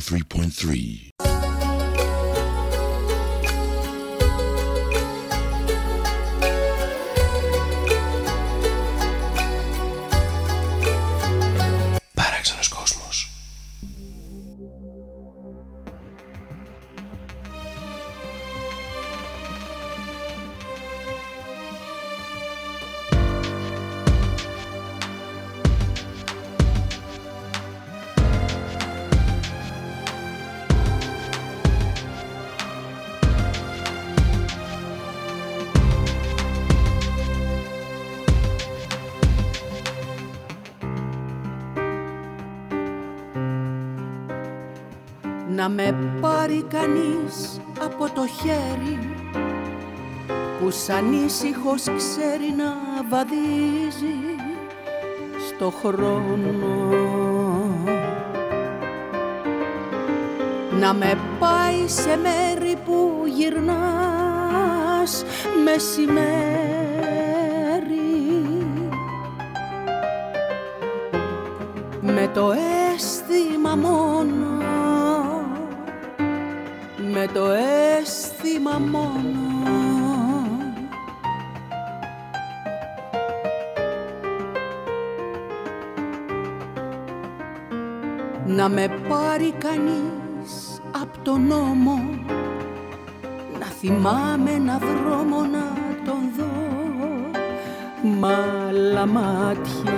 3.3. ήσυχος ξέρει να βαδίζει στο χρόνο. Να με πάει σε μέρη που γυρνάς μεσημέρι. Με το αίσθημα μόνο με το αίσθημα μόνο με πάρει κανείς απ' τον νόμο. Να θυμάμαι ένα δρόμο να τον δω μ' άλλα μάτια.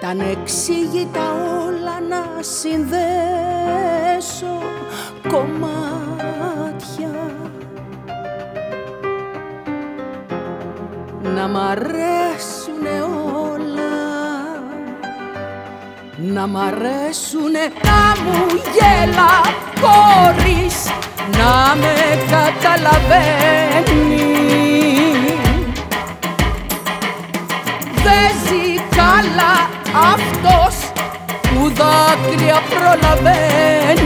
Τα ανεξήγητα όλα να συνδέσω να μ' αρέσουνε να μου γέλα χωρίς να με καταλαβαίνει. Δεν ζει καλά αυτός που δάκρυα προλαβαίνει.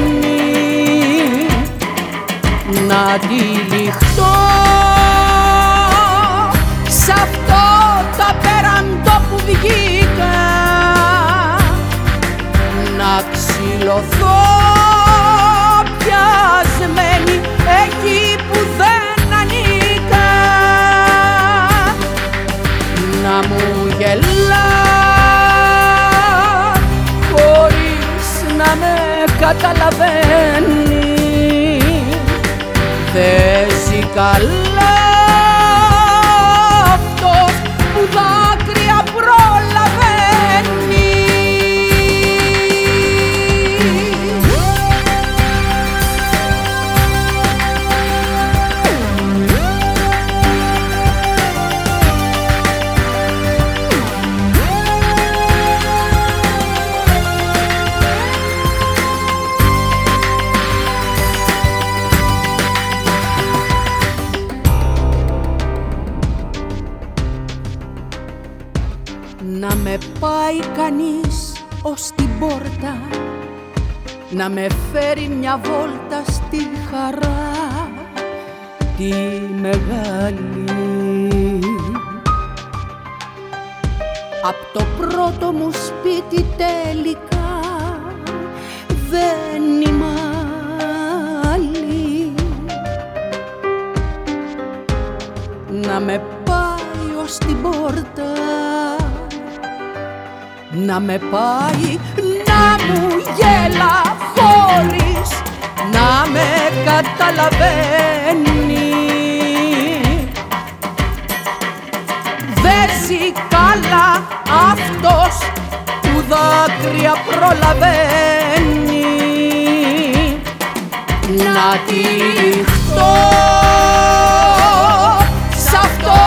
Να τυλιχτώ σ' αυτό το απέραντο που βγήκα ξυλωθώ. Πιασμένη εκεί που δεν ανήκα. Να μου γελά χωρίς να με καταλαβαίνει. Δεν ζει καλά Να με πάει κανείς ως την πόρτα Να με φέρει μια βόλτα στη χαρά Τη μεγάλη. Απ' το πρώτο μου σπίτι τελικά Δεν είμαι άλλη. Να με πάει ως την πόρτα να με πάει να μου γέλα χωρίς να με καταλαβαίνει. Δεν ζει καλά αυτός που δάκρυα προλαβαίνει. Να τυχτώ σ' αυτό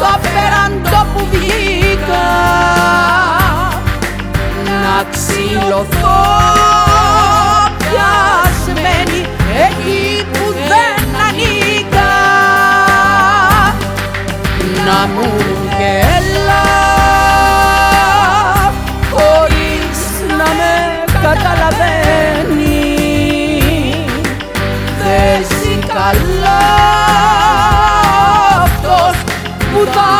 το απέραντο που βγήκα. να ξυλωθώ πιασμένη εκεί που δεν ανήκα να μου γελά χωρίς να με καταλαβαίνεις. Δεν ζει καλά αυτός που θα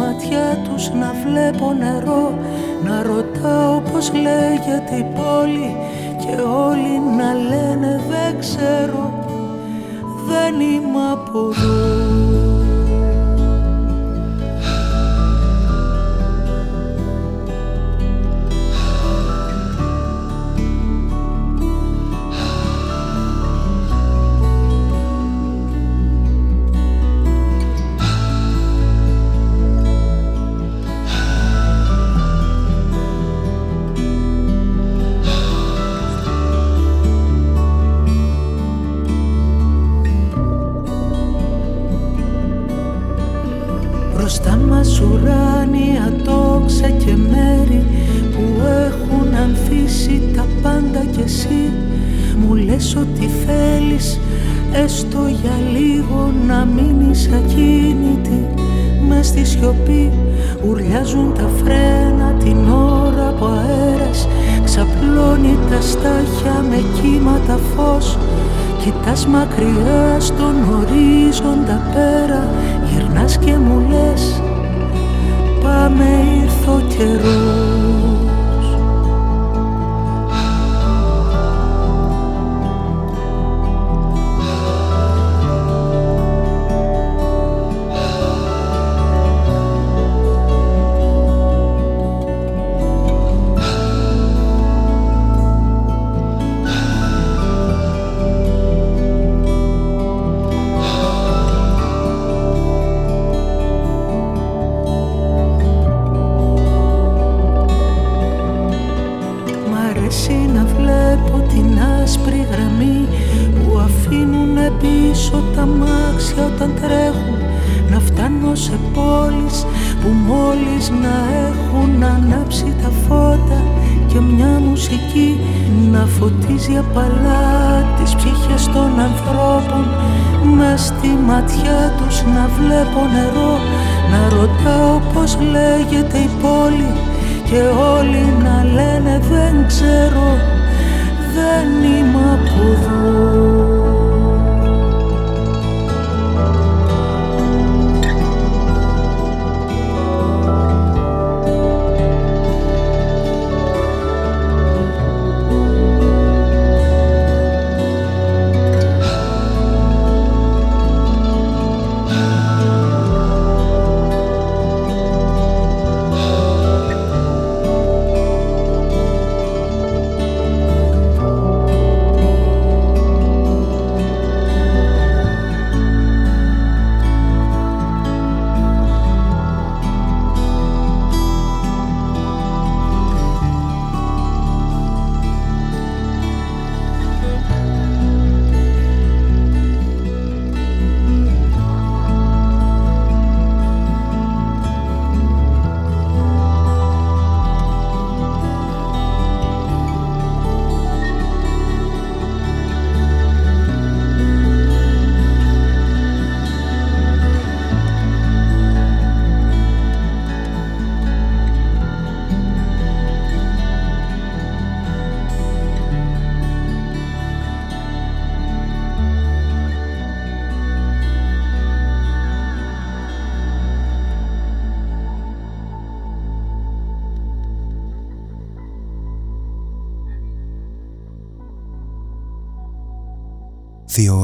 σιωπή Ουρλιάζουν τα φρένα την ώρα που αέρας Ξαπλώνει τα στάχια με κύματα φως. Κοιτάς μακριά στον ορίζοντα πέρα Γυρνάς και μου λες Πάμε ήρθε ο καιρός ματιά τους να βλέπω νερό να ρωτάω πως λέγεται η πόλη και όλοι να λένε δεν ξέρω δεν είμαι από εδώ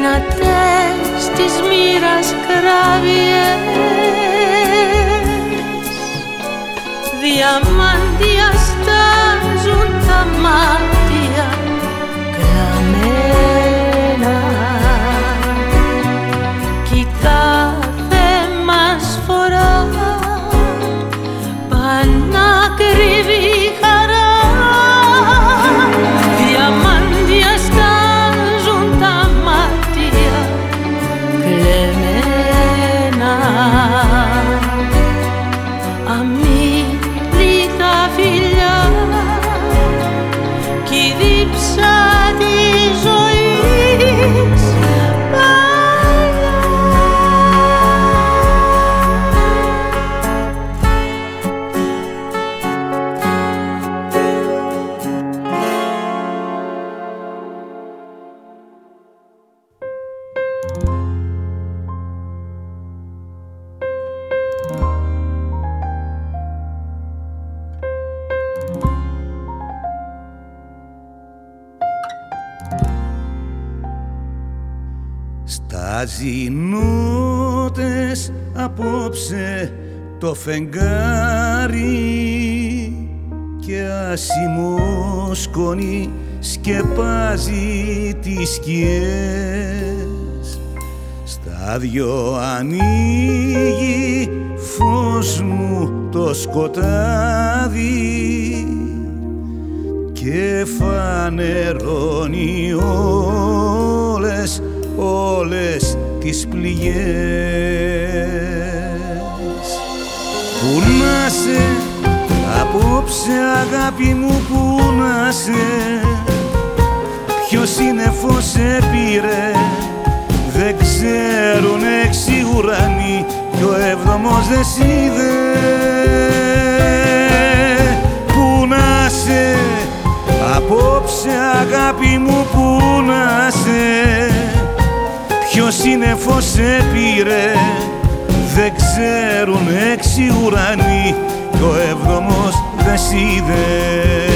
Δυνατές της μοίρας κράβιες διαμάντια στάζουν τα μάτια το φεγγάρι και άσημο σκόνη σκεπάζει τις σκιές. Στα δυο ανοίγει φως μου το σκοτάδι και φανερώνει όλες, όλες τις πληγές Πού να σε, απόψε αγάπη μου που να σε Ποιος είναι φως σε πήρε δεν ξέρουν έξι ουρανοί κι ο έβδομος δεν σίδε Πού να σε, απόψε αγάπη μου που να σε Ποιος είναι φως σε πήρε δεν ξέρουν έξι ουρανοί κι ο έβδομος δεν σίδε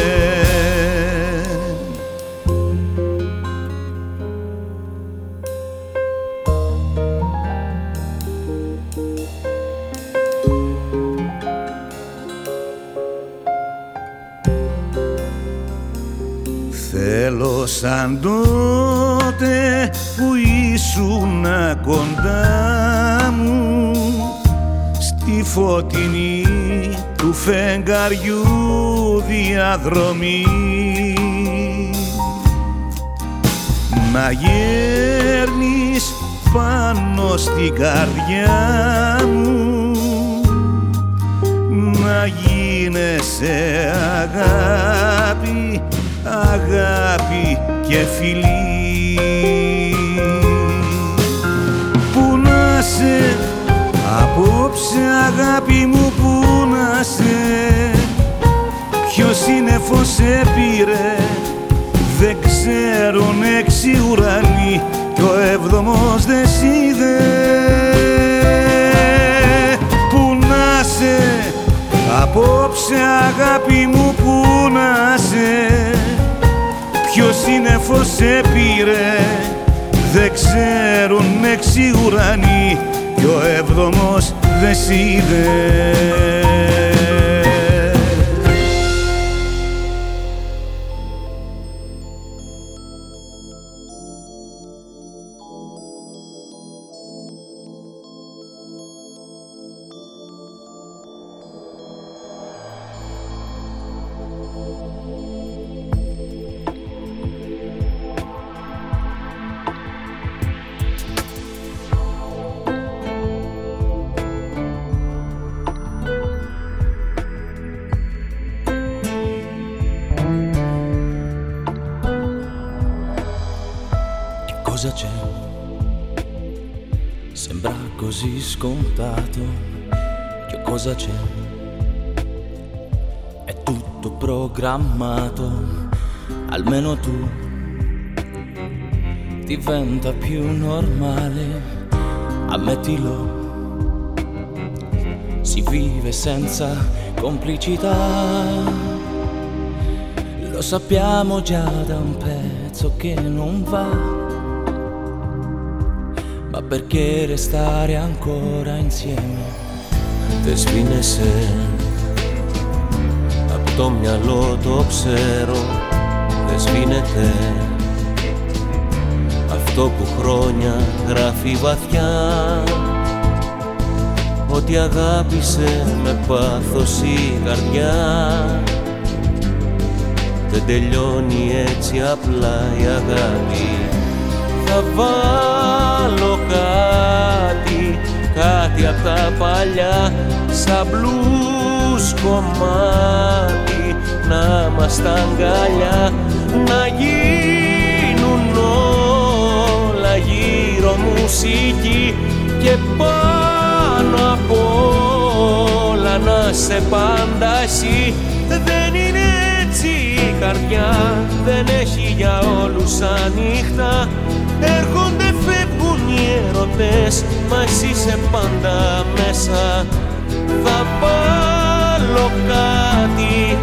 σαν τότε που ήσουν κοντά μου στη φωτεινή του φεγγαριού διαδρομή. Να γέρνεις πάνω στην καρδιά μου να γίνεσαι αγάπη αγάπη και φιλή. Πού να σε, απόψε αγάπη μου που να σε. Ποιος είναι φως σε πήρε, δεν ξέρουν έξι ουρανοί κι ο έβδομος δεν σίδε. Πού να σε, απόψε αγάπη μου που να σε. Ποιος είναι φως σε πήρε δεν ξέρουν έξι ουρανοί κι ο έβδομος δεν σ' programmato, almeno tu, diventa più normale, ammettilo. Si vive senza complicità, lo sappiamo già da un pezzo che non va, ma perché restare ancora insieme? Te spine το μυαλό το ξέρω δεν σβήνεται. Αυτό που χρόνια γράφει βαθιά Ότι αγάπησε με πάθος η καρδιά. Δεν τελειώνει έτσι απλά η αγάπη. Θα βάλω κάτι, κάτι απ' τα παλιά σαν μπλούς κομμάτι να μας τα αγκαλιά να γίνουν όλα γύρω μουσική και πάνω απ' όλα να σε πάντα εσύ δεν είναι έτσι η καρδιά δεν έχει για όλους ανοιχτά. Έρχονται οι ερωτές Μα εσύ είσαι πάντα μέσα. Θα βάλω κάτι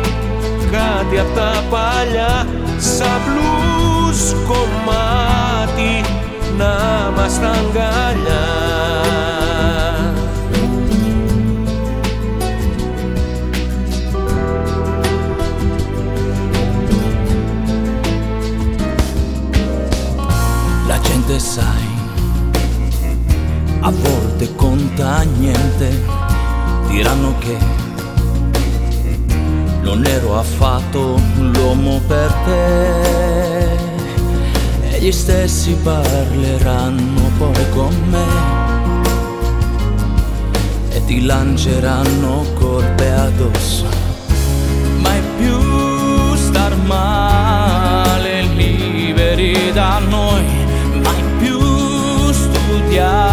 Κάτι απ' τα παλιά Σαν μπλούς κομμάτι Να μας τα αγκαλιά La gente sabe a volte conta niente, diranno che non ero affatto l'uomo per te. E gli stessi parleranno poi con me e ti lanceranno colpe addosso. Mai più star male liberi da noi, mai più studiare.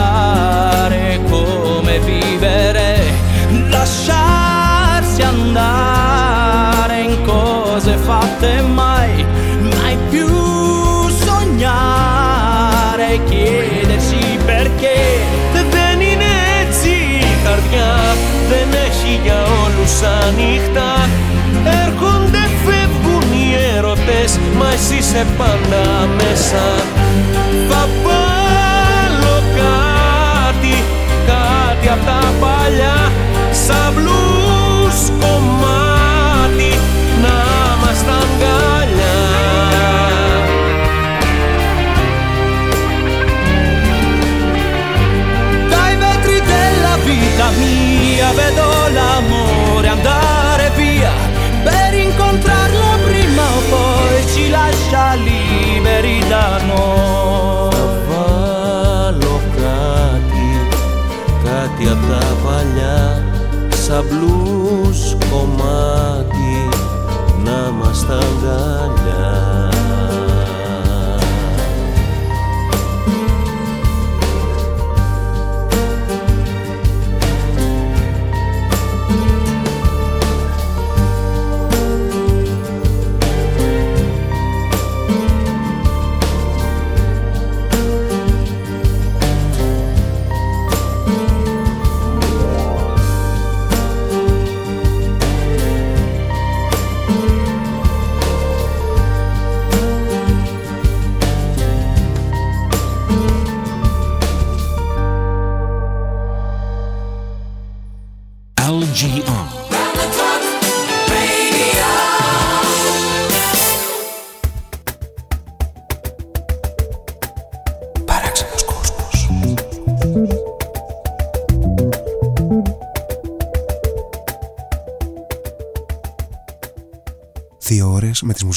σαν νύχτα Έρχονται, φεύγουν οι έρωτες Μα εσύ είσαι πάντα μέσα. Θα βάλω κάτι, κάτι απ' τα παλιά. Σαν για τα παλιά σαν μπλούς κομμάτι να μας τα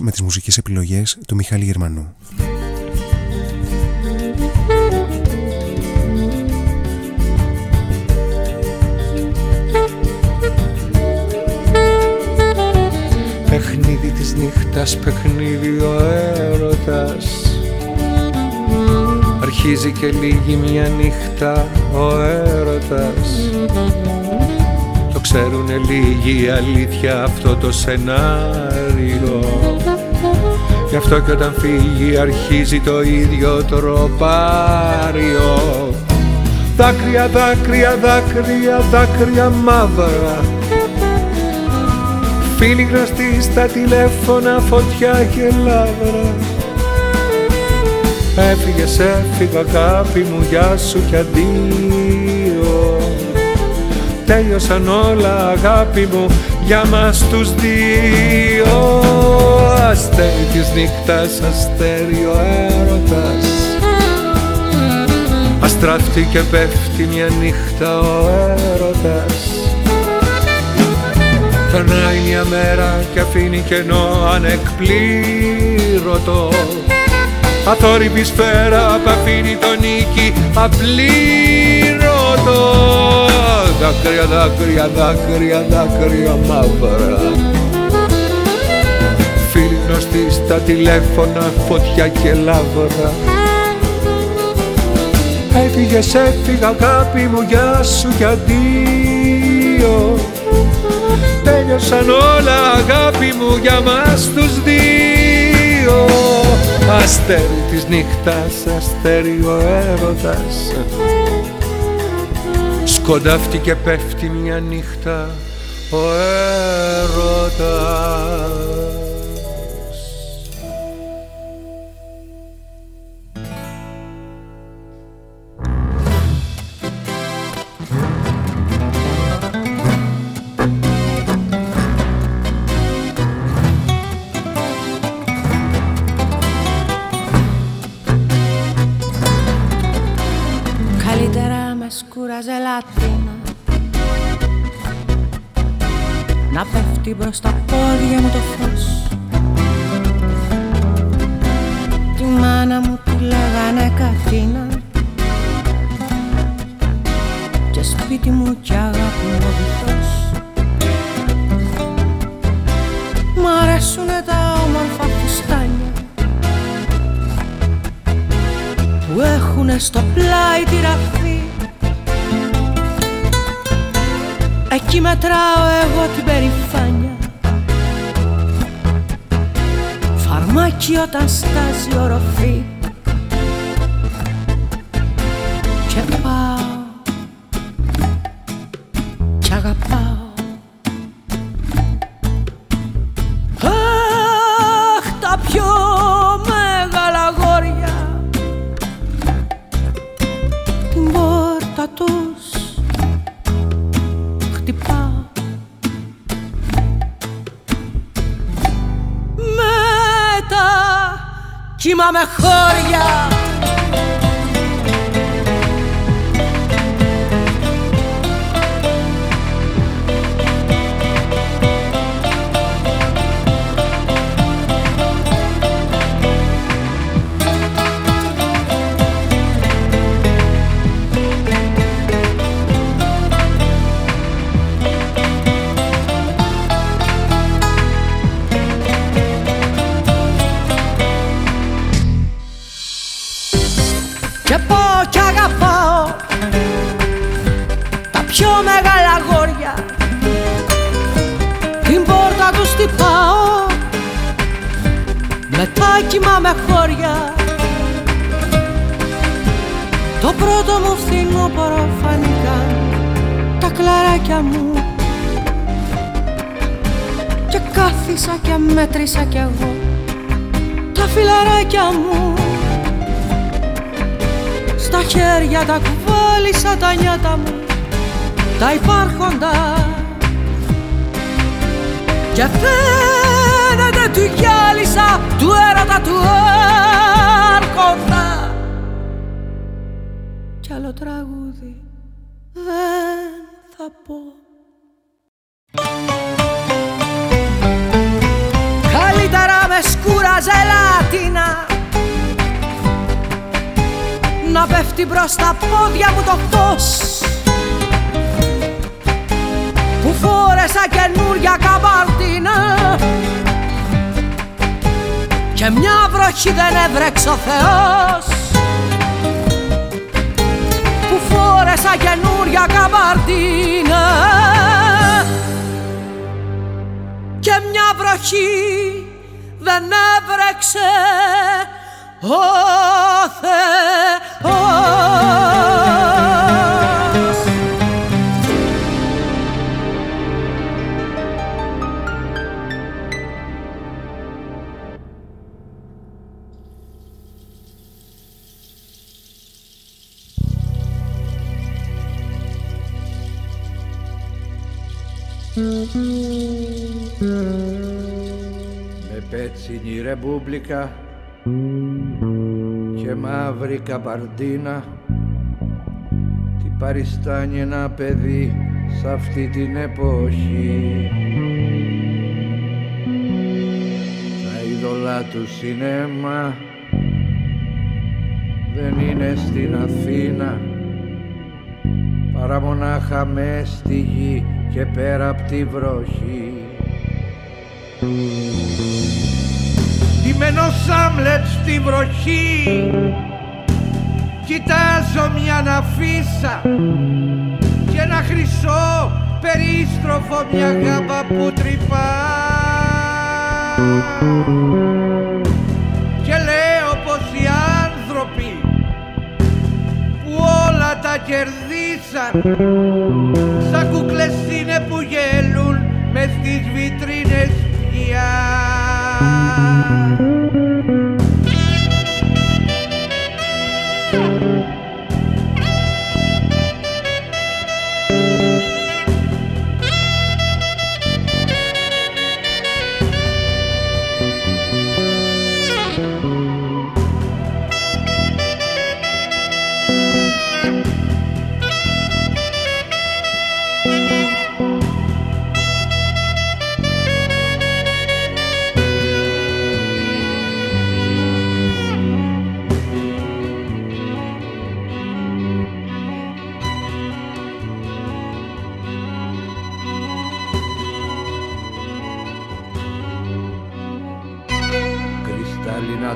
Με τις μουσικές επιλογές του Μιχάλη Γερμανού. Παιχνίδι της νύχτας, παιχνίδι ο έρωτας. Αρχίζει και λίγη μια νύχτα ο έρωτας. Το ξέρουνε λίγοι αλήθεια αυτό το σενάριο Γι' αυτό και όταν φύγει αρχίζει το ίδιο τροπάριο. Δάκρυα, δάκρυα, δάκρυα, δάκρυα μαύρα. Φίλοι γνωστοί στα τηλέφωνα, φωτιά και λάβρα Έφυγες, έφυγα αγάπη μου, γεια σου κι αντίο. Τέλειωσαν όλα αγάπη μου για μας τους δύο αστέρι της νύχτας, αστέρι ο έρωτας. Αστράφτει και πέφτει μια νύχτα ο έρωτας. Περνάει μια μέρα και αφήνει κενό ανεκπλήρωτο. Αθόρυβη σφαίρα που αφήνει το νίκη απλήρωτο. Δάκρυα, δάκρυα, δάκρυα, δάκρυα μαύρα γνωστή στα τηλέφωνα φωτιά και λάβρα Έφυγες, έφυγα αγάπη μου, γεια σου κι αντίο. Τέλειωσαν όλα αγάπη μου για μας τους δύο. Αστέρι της νύχτας, αστέρι ο έρωτας. Σκοντάφτει και πέφτει μια νύχτα ο έρωτας Και πάω κι αγαπάω Τα πιο μεγάλα γόρια Την πόρτα τους χτυπάω Μετά κοιμάμαι χώρια. Το πρώτο μου φθινόπωρο φανικά Τα κλαράκια μου. Και κάθισα και μέτρησα κι εγώ Τα φιλαράκια μου στα χέρια τα κουβάλισα τα νιάτα μου τα υπάρχοντα. Και φαίνεται του γυάλισα του έρωτα του άρχοντα. Κι άλλο τραγούδι δεν θα πω να πέφτει μπρος στα πόδια μου το φως. Που φόρεσα καινούρια καμπαρτίνα. Και μια βροχή δεν έβρεξε ο Θεός. Που φόρεσα καινούρια καμπαρτίνα. Και μια βροχή δεν έβρεξε ο Θεός Με πέτσινη ρεμπούμπλικα και μαύρη καπαρντίνα τι παριστάνει ένα παιδί σ' αυτή την εποχή. Τα είδωλα του σινέμα δεν είναι στην Αθήνα παρά μονάχα μες στη γη και πέρα απ' τη βροχή Κειμένο σάμλετ στη βροχή. Κοιτάζω μια αναφίσα και ένα χρυσό περίστροφο μια γάμπα που τρυπά. Και λέω πως οι άνθρωποι που όλα τα κερδίσαν σαν κούκλες είναι που γελούν μες τις βιτρίνες πια. side.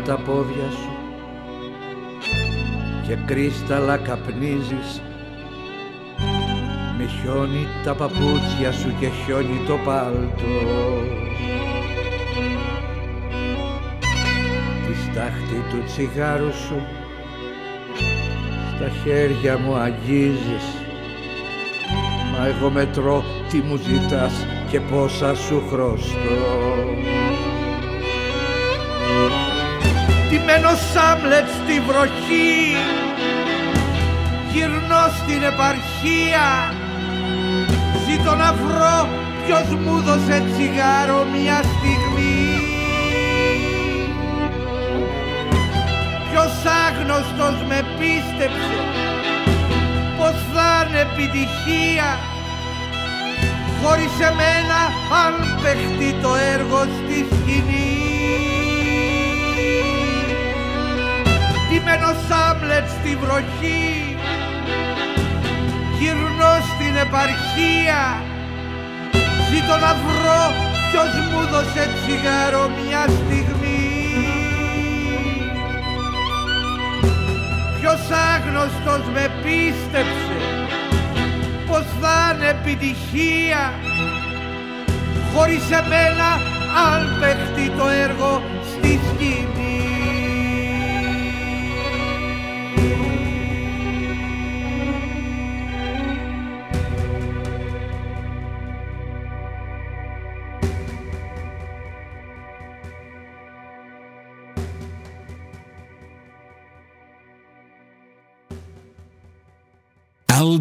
Τα πόδια σου και κρίσταλα καπνίζεις. Με χιόνι τα παπούτσια σου και χιόνι το πάλτο τη στάχτη του τσιγάρου σου στα χέρια μου αγγίζεις. Μα εγώ μετρώ τι μου ζητάς και πόσα σου χρωστώ Μένω Σάμλετ στη βροχή. Γυρνώ στην επαρχία. Ζήτω να βρω ποιος μου δώσε τσιγάρο μια στιγμή. Ποιος άγνωστος με πίστεψε πως θα είναι επιτυχία. Χωρίς εμένα αν παιχτεί το έργο στη σκηνή Μένω Σάμπλετ στη βροχή. Γυρνώ στην επαρχία. Ζήτω να βρω ποιος μου δώσε τσιγάρο μια στιγμή. Ποιος άγνωστος με πίστεψε πως θα είναι επιτυχία. Χωρίς εμένα αν παιχτεί το έργο στη σκηνή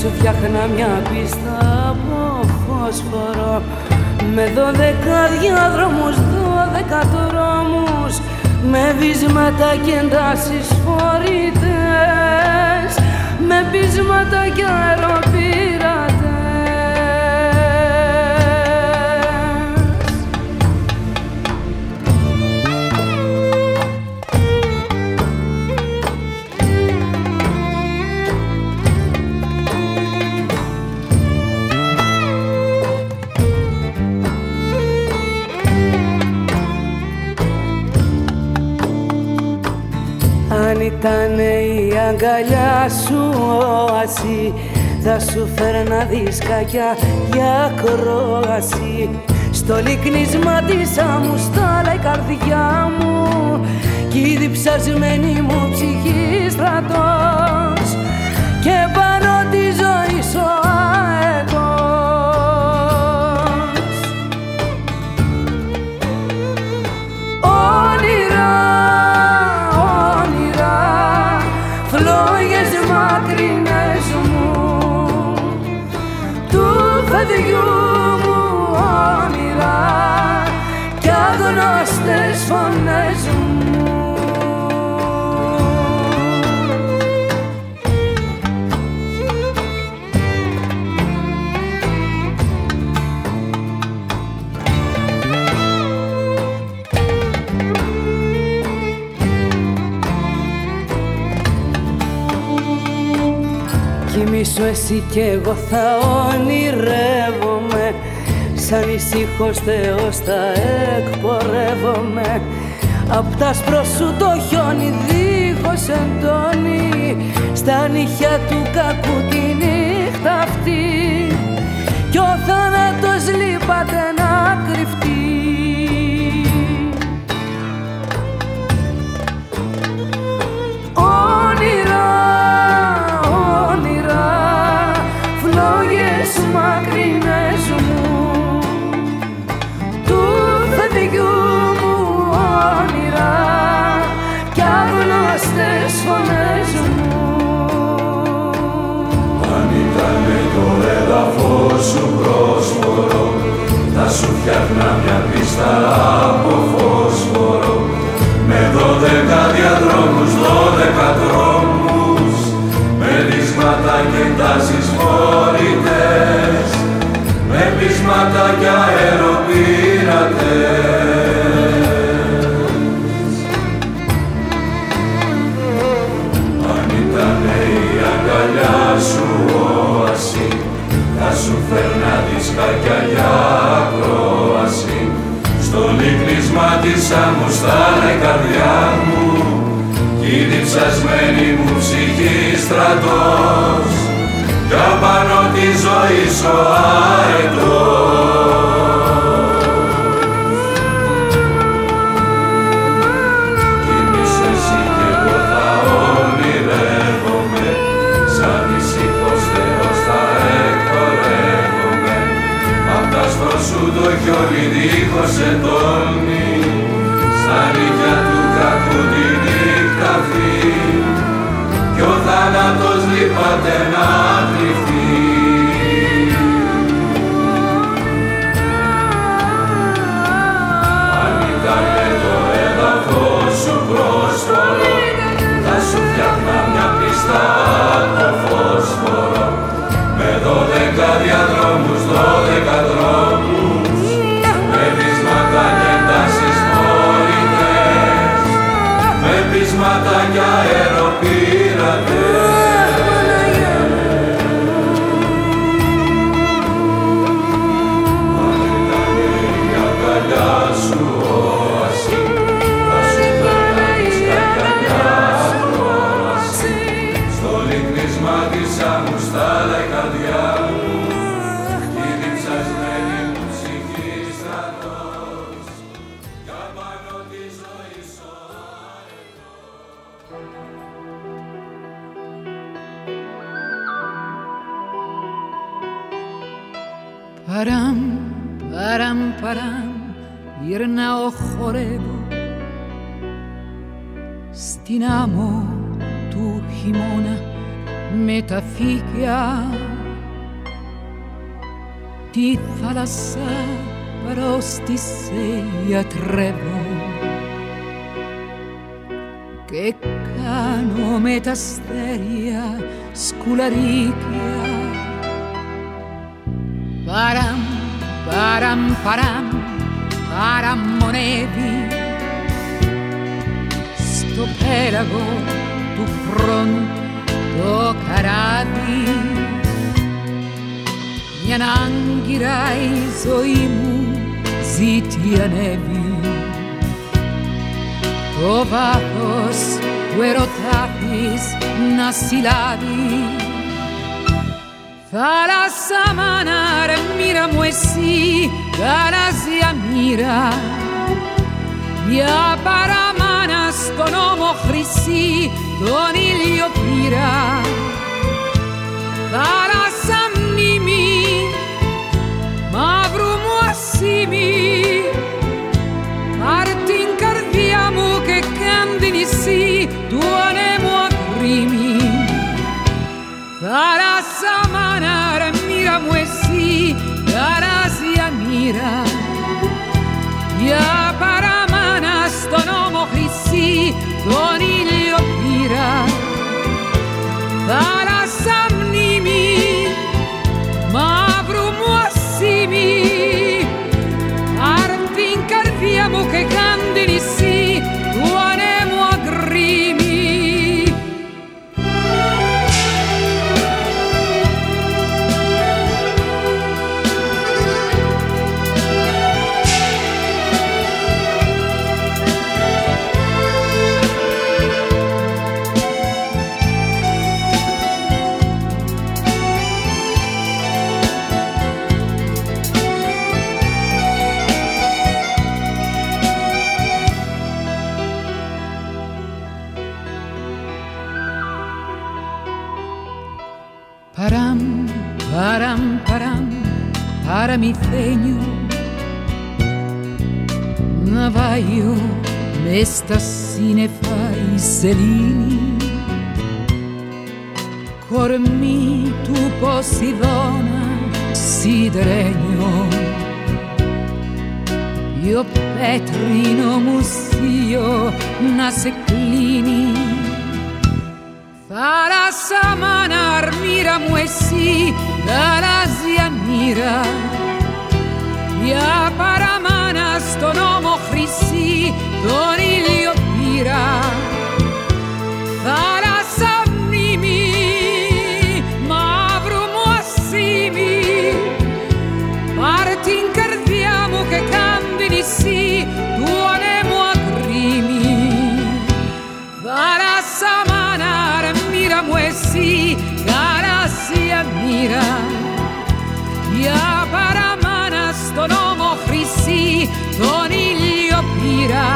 Σου φτιάχνα μια πίστα από φωσφορό με δώδεκα διάδρομους, δώδεκα δρόμους. Με βίσματα και εντάσεις φορητές. Με πείσματα και αεροπύρατες αγκαλιά σου όαση. Θα σου φέρνα δισκάκια για κρόαση στο λυκνίσμα της άμμουσταλα η καρδιά μου. Κι η διψασμένη μου ψυχή στρατός. Και πάνω της Κοιμήσου εσύ κι εγώ θα ονειρεύομαι. Σαν ησύχος Θεός θα εκπορεύομαι. Απ' τα σου το χιόνι δίχως εντόνι Στα νύχια του κακού τη νύχτα αυτή. Κι ο θάνατος λείπατε σου πρόσφορο θα σου φτιάχνα μια πίστα από φόσφορο με δώδεκα διαδρόμους, δώδεκα δρόμους με δυσματα και τάσεις φορητές με πείσματα και αεροπειρατές Αν ήταν η αγκαλιά σου όαση θα σου φέρνα δισκάκια για ακρόαση. Στο λίκνισμα της αμμουστάνα η καρδιά μου κι η διψασμένη μου ψυχή στρατός. Κι απάνω τη ζωή σου αετός το χιόνι δίχως εντόνι στα νύχια του κακού τη νύχτα κι ο θάνατος λείπατε να σκουλαρίκια παραμ, παραμ, παραμ παραμονεύει στο πέραγο του χρόνου το καράβι. Μια άγκυρα η ζωή μου ζήτη ανέβει. Το βάθος του ερωτά να συλλάβει Θάλασσα μάνα ρε μοίρα μου εσύ γαλάζια μοίρα μια παραμάνα στον ώμο χρυσή τον ήλιο πήρα θάλασσα μνήμη μαύρου μου ασήμι πάρ την καρδιά μου και κάν την νησί του mwezi garazi amira ya para manas tonomo, donomo hisi donilio pira Stasine fai selini Cormi tu Posidona Sideregno Io Petrino Musio Naseclini Fala samanar mira muesi zia mira. Εσύ γαλάζια μοίρα μια παραμάνα στον ώμο χρυσή τον ήλιο πήρα Θάλασσα μνήμη μαύρου μου ασήμι πάρ' την καρδιά μου και κάντε νησί του ανέμου αγκρίμι Θάλασσα μάνα αρμύρα μου εσύ γαλάζια μοίρα μια παραμάνα στον ώμο χρυσή τον ήλιο πήρα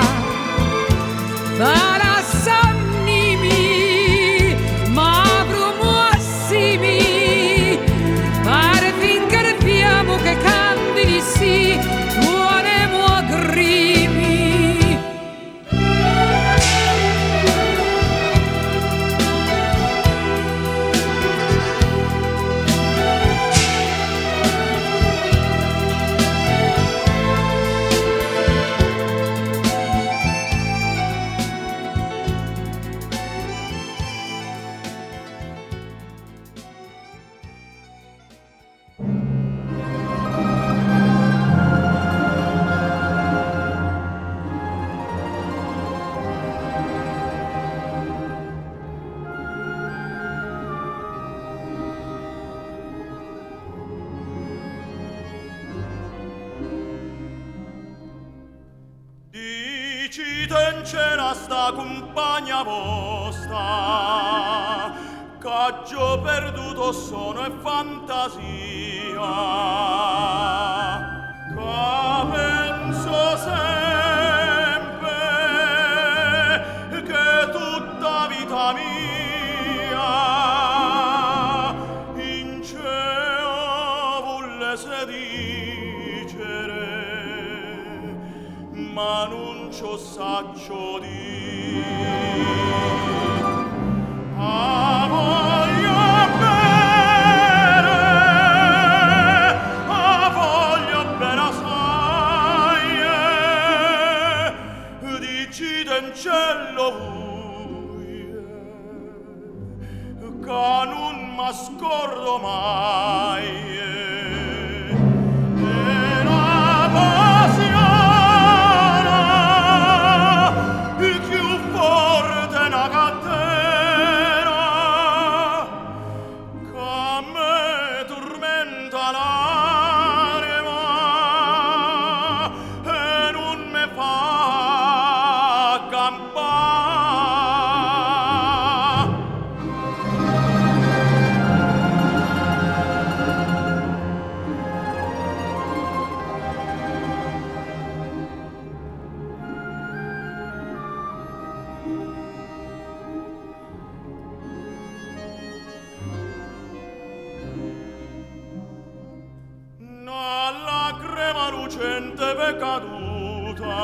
innocente caduta.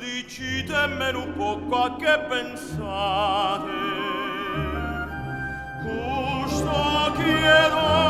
Dicitemme un poco a che pensate. Custo chiedo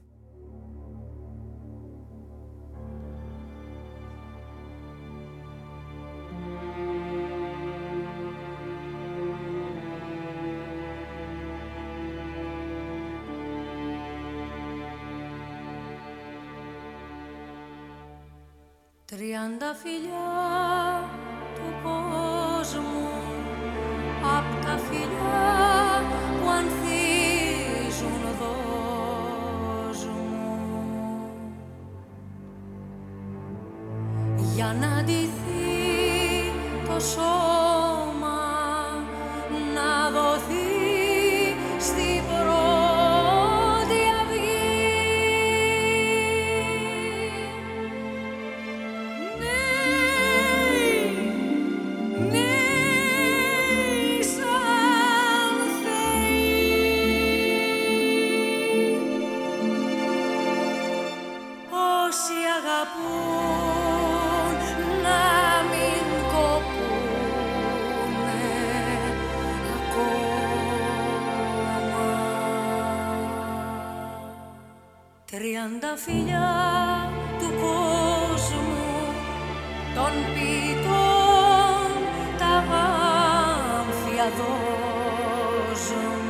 Τριάντα φιλιά του κόσμου των ποιητών τα βάμφια δώσουν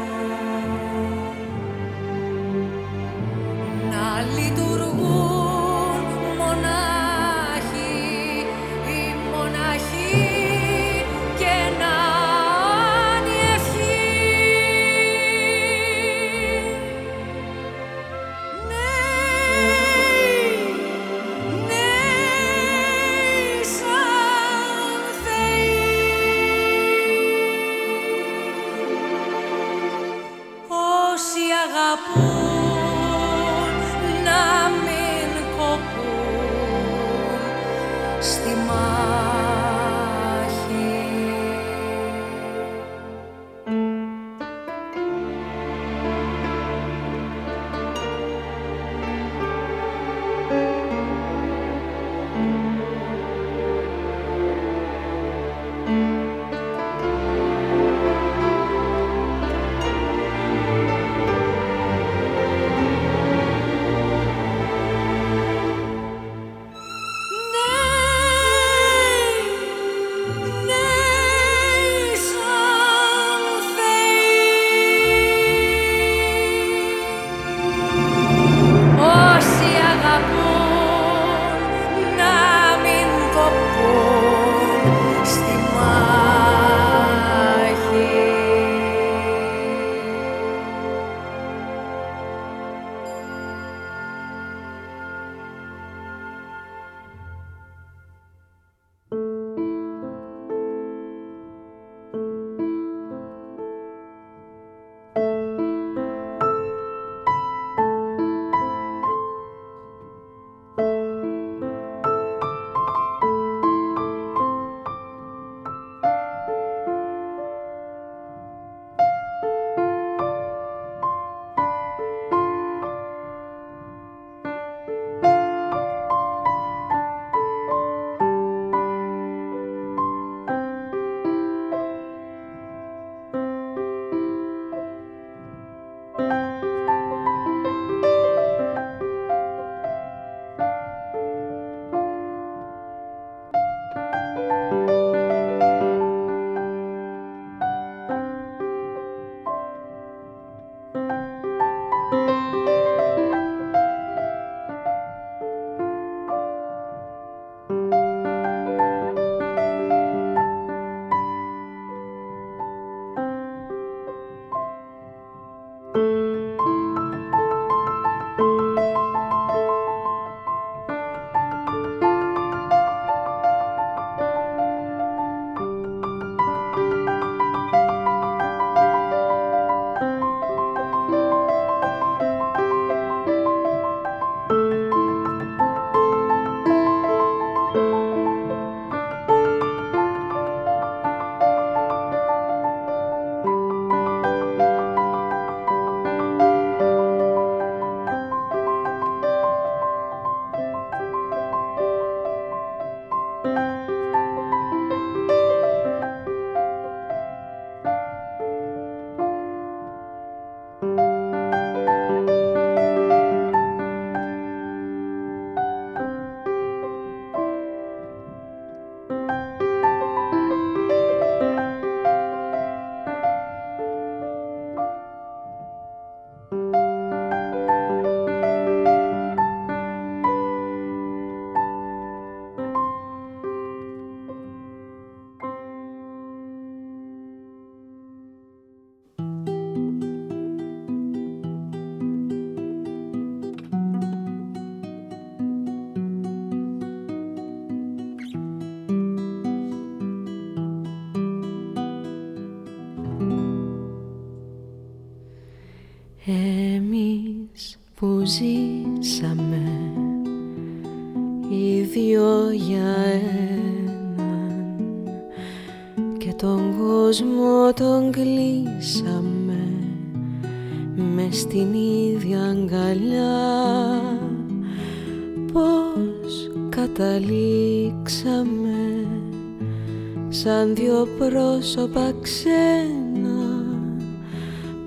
πρόσωπα ξένα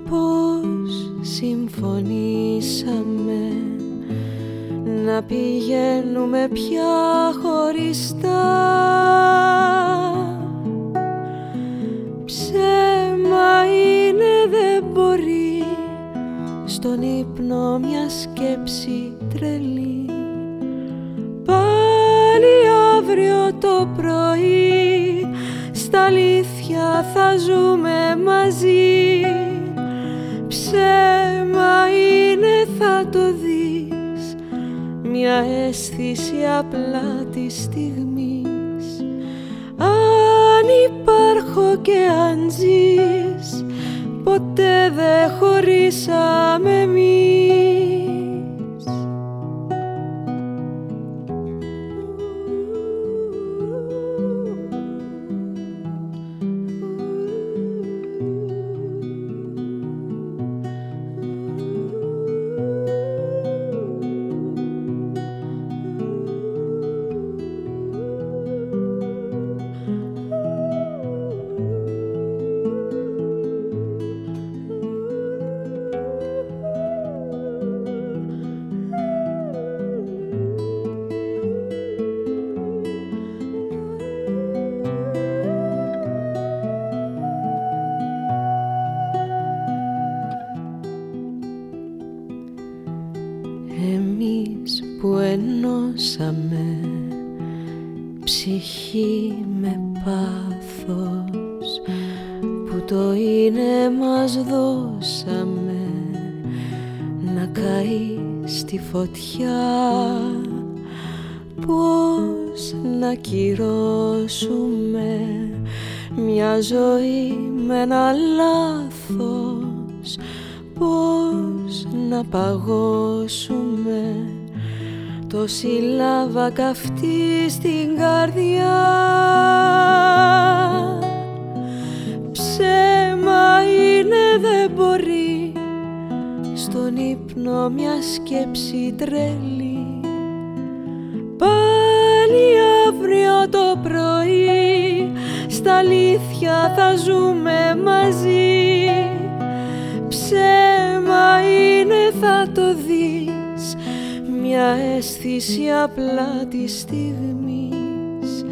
πως συμφωνήσαμε να πηγαίνουμε πια τόση λάβα καυτή στην καρδιά. Ψέμα είναι δεν μπορεί. Στον ύπνο μια σκέψη τρελή. Πάλι αύριο το πρωί στα αλήθεια θα ζούμε μαζί. Ψέμα είναι θα το δεις μια αίσθηση απλά της στιγμής.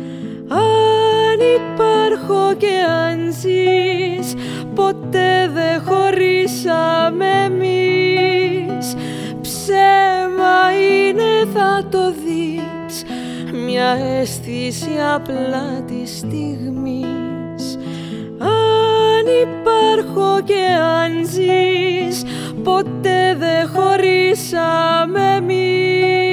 Αν υπάρχω και αν ζεις ποτέ δεν χωρίσαμε εμείς. Ψέμα είναι θα το δεις μια αίσθηση απλά της στιγμής. Αν υπάρχω και αν ζεις ποτέ δεν χωρίσαμε εμείς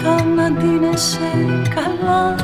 Κοίτα να ντύνεσαι καλά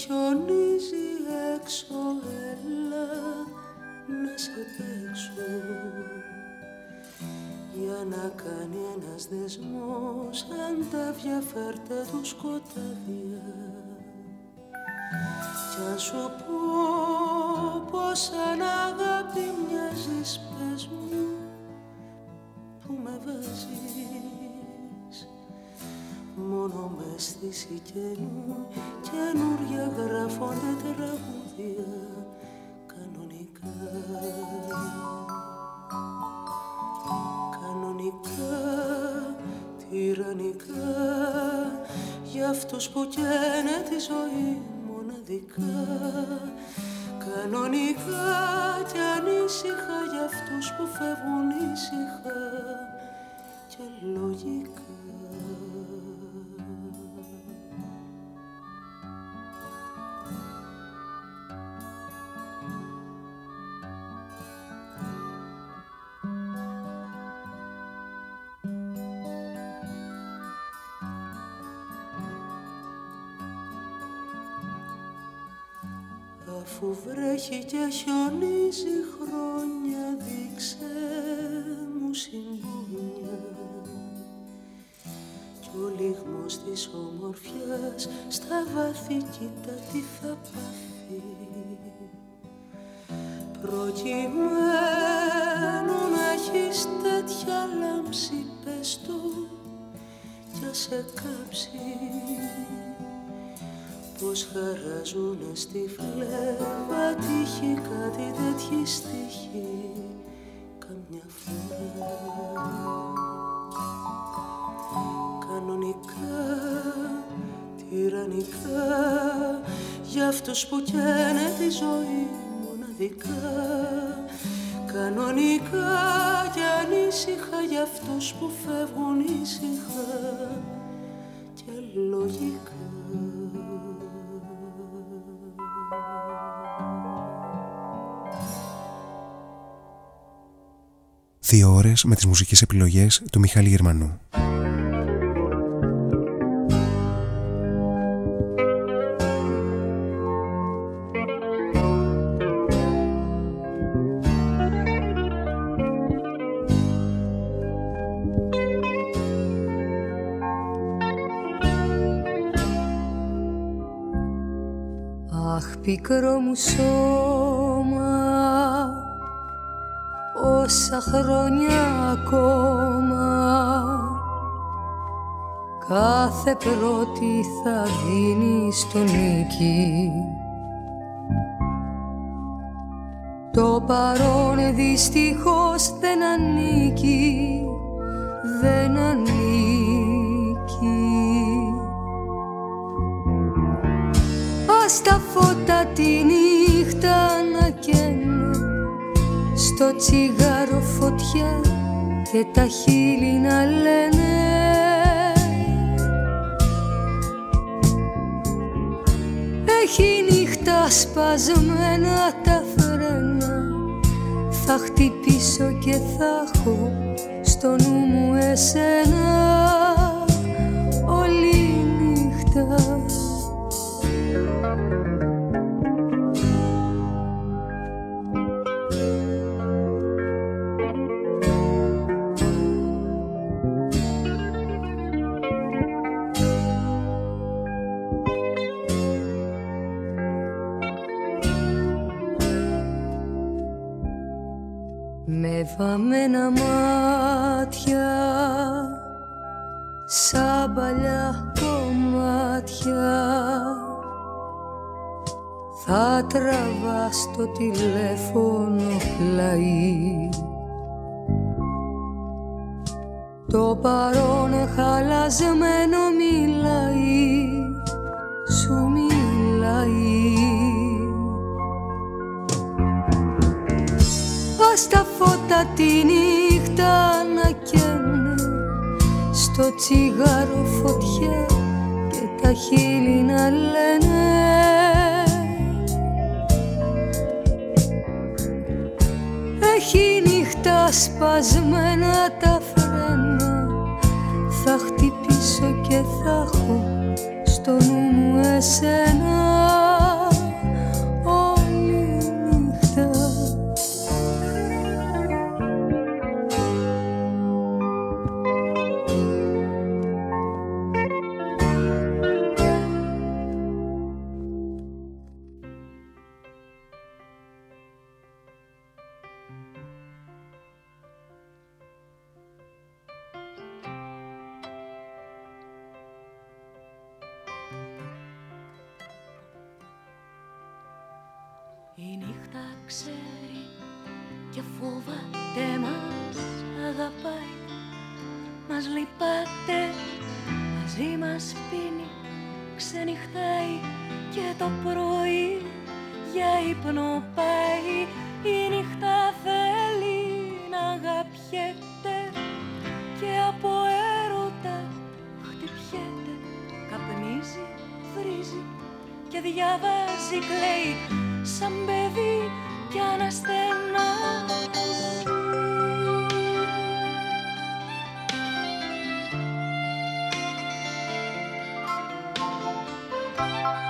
χιονίζει έξω έλα να σε παίξω. Για να κάνει ένας δεσμός αντάβια φέρτε του σκοτάδια κι αν σου πω πως σαν αγάπη μοιάζεις πες μου που με βάζεις μόνο μες στη σικένου καινούρια γράφονται τραγούδια κανονικά. Κανονικά τυραννικά. Για αυτούς που καίνε τη ζωή μοναδικά. Κανονικά και ανήσυχα για αυτούς που φεύγουν ήσυχα. Και λογικά Αφού βρέχει και χιονίζει χρόνια δείξε μου συμπόνια κι ο λιγμός της ομορφιάς στα βάθη κοίτα τι θα πάθει. Προκειμένου να έχεις τέτοια λάμψη πες το κι ας σε κάψει πως χαράζουνε στη φλέβα. Τύχη κάτι τέτοιοι στοιχοί καμιά φορά. Τυραννικά, τυραννικά για αυτούς που καίνε τη ζωή μοναδικά. Κανονικά και ανήσυχα για αυτούς που φεύγουν ήσυχα. Και λογικά Δύο ώρες με τις μουσικές επιλογές του Μιχάλη Γερμανού. Αχ πικρό μου σώμα όσα χρόνια ακόμα. Κάθε πρώτη θα δίνει στο νίκη. Το παρόν δυστυχώς δεν ανήκει δεν ανήκει. Ας τα φώτα τη νύχτα να καίνε στο τσιγάρο φωτιά και τα χείλη να λένε. Έχει νύχτα σπασμένα τα φρένα. Θα χτυπήσω και θα έχω στο νου μου εσένα βαμμένα μάτια σαν παλιά κομμάτια. Θα τραβά στο τηλέφωνο πλαί το παρόν χαλασμένο μιλάει τα φώτα τη νύχτα να καίνε στο τσιγάρο φωτιά και τα χείλη να λένε. Έχει νύχτα σπασμένα τα φρένα θα χτυπήσω και θα έχω στο νου μου εσένα Η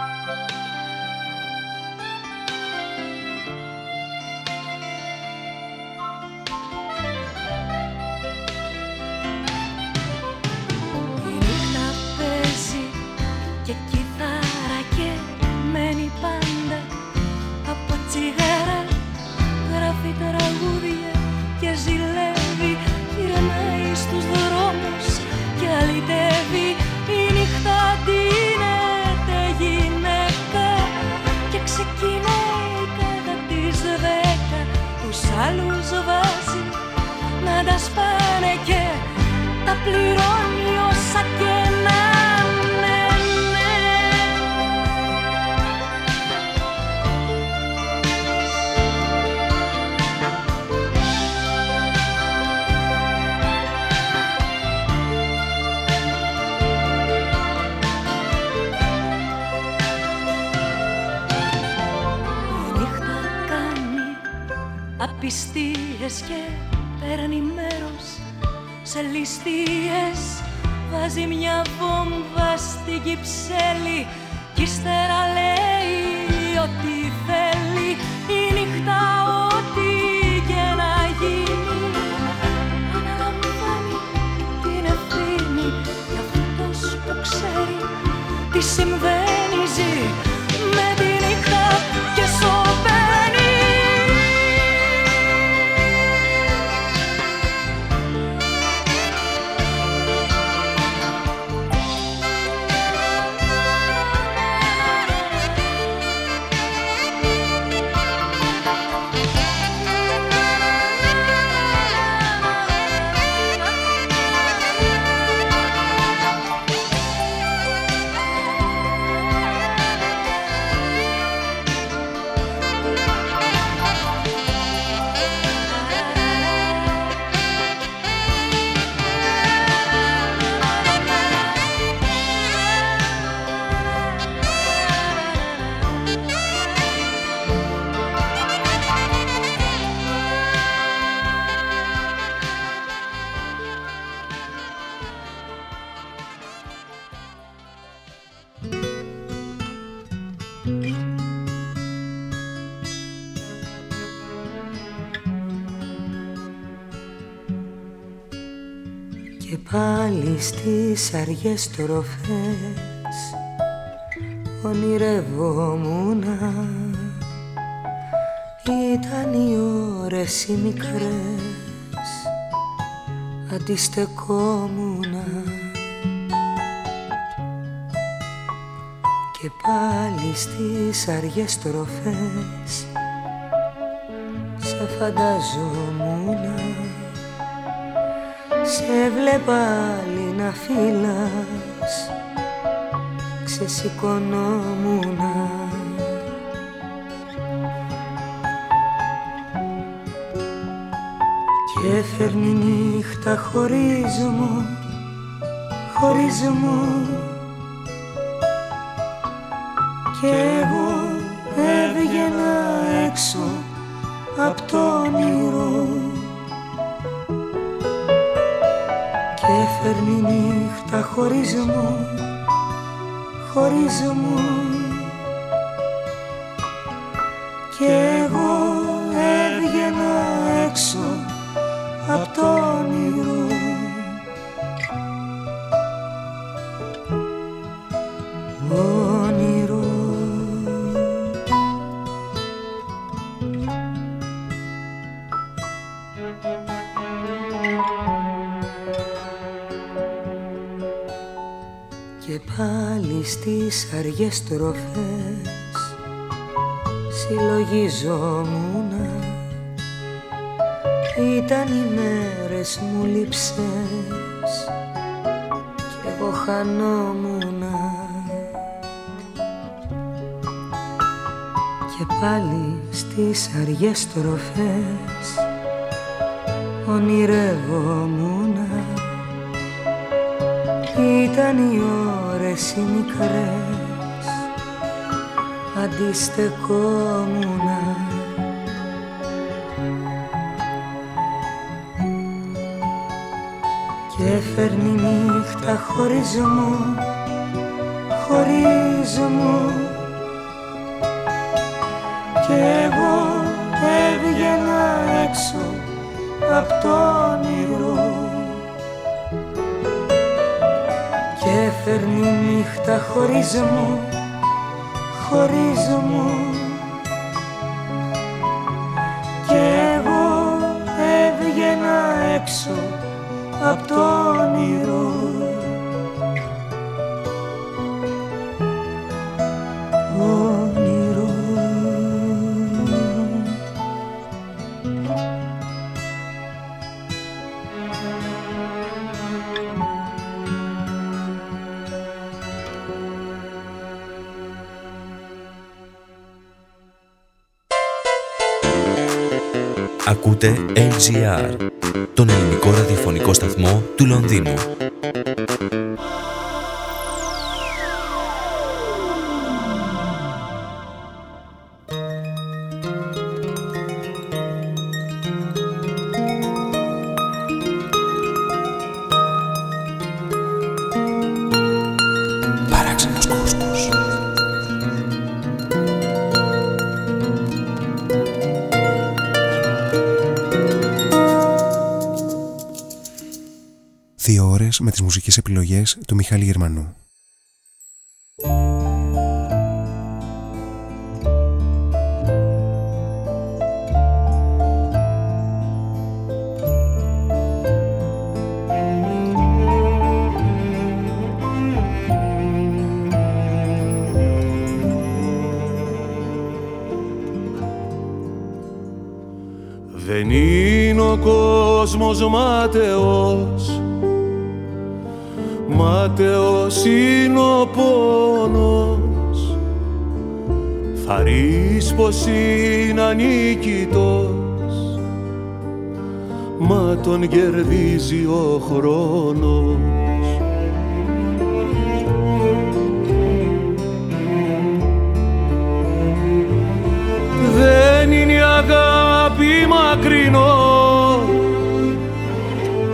στις αργές τροφές. Ονειρευόμουνα. Ήταν οι ώρες οι μικρές. Αντιστεκόμουνα. Και πάλι στις αργές τροφές. Σε φανταζόμουνα. Σε βλέπα άλλη να φύλας Ξεσηκωνόμουνα Και φέρνει νύχτα χωρίς μου Χωρίς μου Κι εγώ έβγαινα έξω Απ' το όνειρο φέρνει νύχτα χωρίς μου, χωρίς μου. Κι εγώ έβγαινα έξω απ' το όνειρο στις αργές τροφές. Συλλογιζόμουνα. Ήταν οι μέρες μου λείψες. Κι εγώ χανόμουνα. Και πάλι στις αργές τροφές. Ονειρεύομουνα. Ήταν οι ώρες οι μικρές αντιστεκόμουνα. Και φέρνει νύχτα χωρίς μου, χωρίς μου κι εγώ έβγαινα έξω απ' το όνειρο και φέρνει νύχτα χωρίς μου, Ακούτε LGR, τον ελληνικό ραδιοφωνικό σταθμό του Λονδίνου. Μιχάλη Γερμανού. Δεν είναι ο κόσμος μας ο πόνος Θαρείς πως είναι ανίκητος Μα τον κερδίζει ο χρόνος. Δεν είναι η αγάπη μακρινό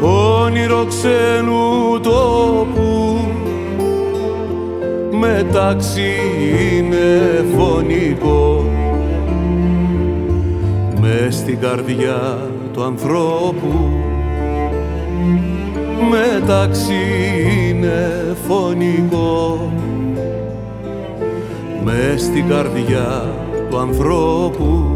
όνειρο ξένου τόπου μεταξύ είναι φωνικό. Με στην καρδιά του ανθρώπου μεταξύ είναι φωνικό. Με στην καρδιά του ανθρώπου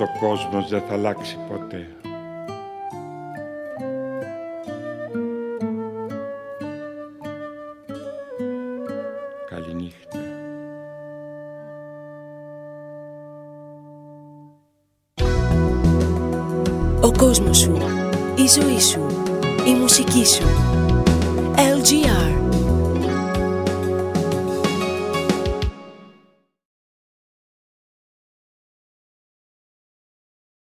ο κόσμος δεν θα αλλάξει ποτέ. Καληνύχτα. Ο κόσμος σου, η ζωή σου, η μουσική σου.